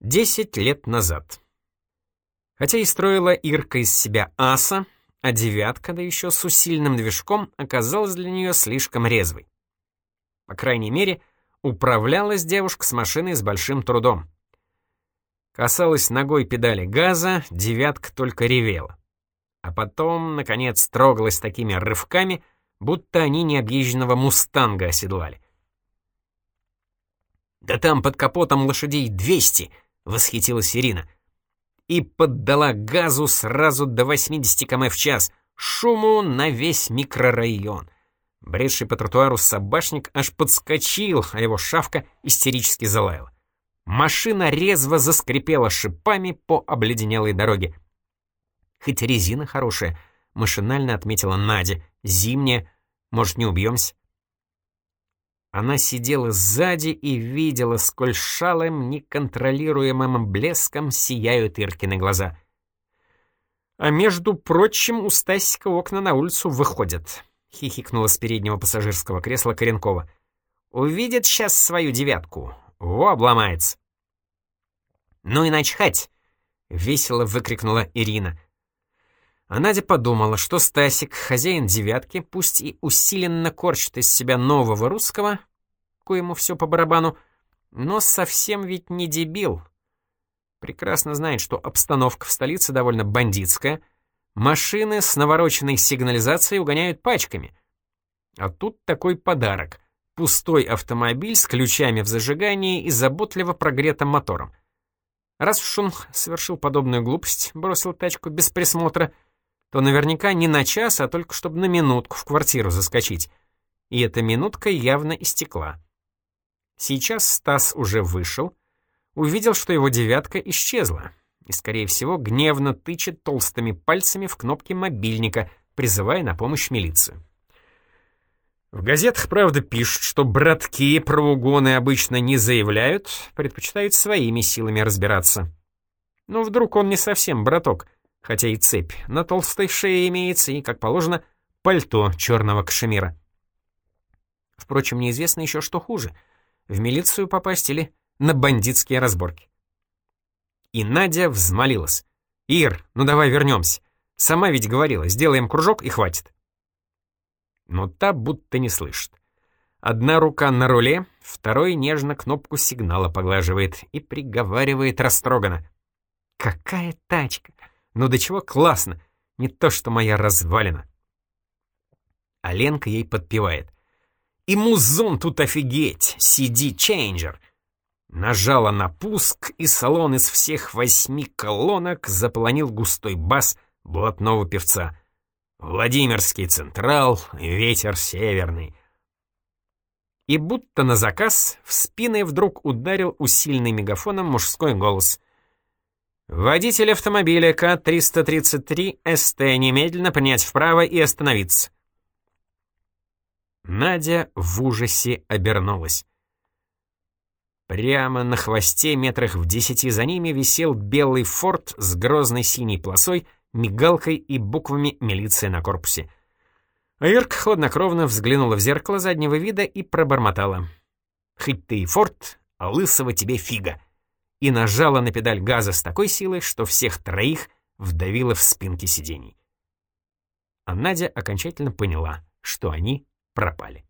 Десять лет назад. Хотя и строила Ирка из себя аса, а девятка, да еще с усиленным движком, оказалась для нее слишком резвой. По крайней мере, управлялась девушка с машиной с большим трудом. Касалась ногой педали газа, девятка только ревела. А потом, наконец, трогалась такими рывками, будто они необъезженного мустанга оседлали. «Да там под капотом лошадей двести!» Восхитилась Ирина. И поддала газу сразу до 80 км в час, шуму на весь микрорайон. Бредший по тротуару собачник аж подскочил, а его шавка истерически залаяла. Машина резво заскрипела шипами по обледенелой дороге. Хоть резина хорошая, машинально отметила Надя. Зимняя, может, не убьемся? Она сидела сзади и видела, сколь шалым, неконтролируемым блеском сияют Иркины глаза. «А между прочим, у Стасика окна на улицу выходят», — хихикнула с переднего пассажирского кресла Коренкова. «Увидит сейчас свою девятку. Во, обломается». «Ну и начхать!» — весело выкрикнула Ирина. А Надя подумала, что Стасик, хозяин девятки, пусть и усиленно корчит из себя нового русского, коему все по барабану, но совсем ведь не дебил. Прекрасно знает, что обстановка в столице довольно бандитская, машины с навороченной сигнализацией угоняют пачками. А тут такой подарок — пустой автомобиль с ключами в зажигании и заботливо прогретым мотором. Раз уж он совершил подобную глупость, бросил тачку без присмотра — то наверняка не на час, а только чтобы на минутку в квартиру заскочить. И эта минутка явно истекла. Сейчас Стас уже вышел, увидел, что его девятка исчезла, и, скорее всего, гневно тычет толстыми пальцами в кнопки мобильника, призывая на помощь милицию. В газетах, правда, пишут, что братки про угоны обычно не заявляют, предпочитают своими силами разбираться. Но вдруг он не совсем браток — хотя и цепь на толстой шее имеется, и, как положено, пальто черного кашемира. Впрочем, неизвестно еще, что хуже — в милицию попасть или на бандитские разборки. И Надя взмолилась. «Ир, ну давай вернемся. Сама ведь говорила, сделаем кружок и хватит». Но та будто не слышит. Одна рука на руле, второй нежно кнопку сигнала поглаживает и приговаривает растроганно. «Какая тачка! Ну до чего классно, не то что моя развалина. А Ленка ей подпевает. И музон тут офигеть, CD-чейнджер. Нажала на пуск, и салон из всех восьми колонок заполонил густой бас блатного певца. Владимирский Централ, ветер северный. И будто на заказ в спины вдруг ударил усиленный мегафоном мужской голос. Водитель автомобиля К-333 СТ немедленно принять вправо и остановиться. Надя в ужасе обернулась. Прямо на хвосте метрах в десяти за ними висел белый форт с грозной синей полосой, мигалкой и буквами милиции на корпусе. Ирка хладнокровно взглянула в зеркало заднего вида и пробормотала. «Хоть ты и форт, а лысого тебе фига!» И нажала на педаль газа с такой силой, что всех троих вдавило в спинки сидений. А Надя окончательно поняла, что они пропали.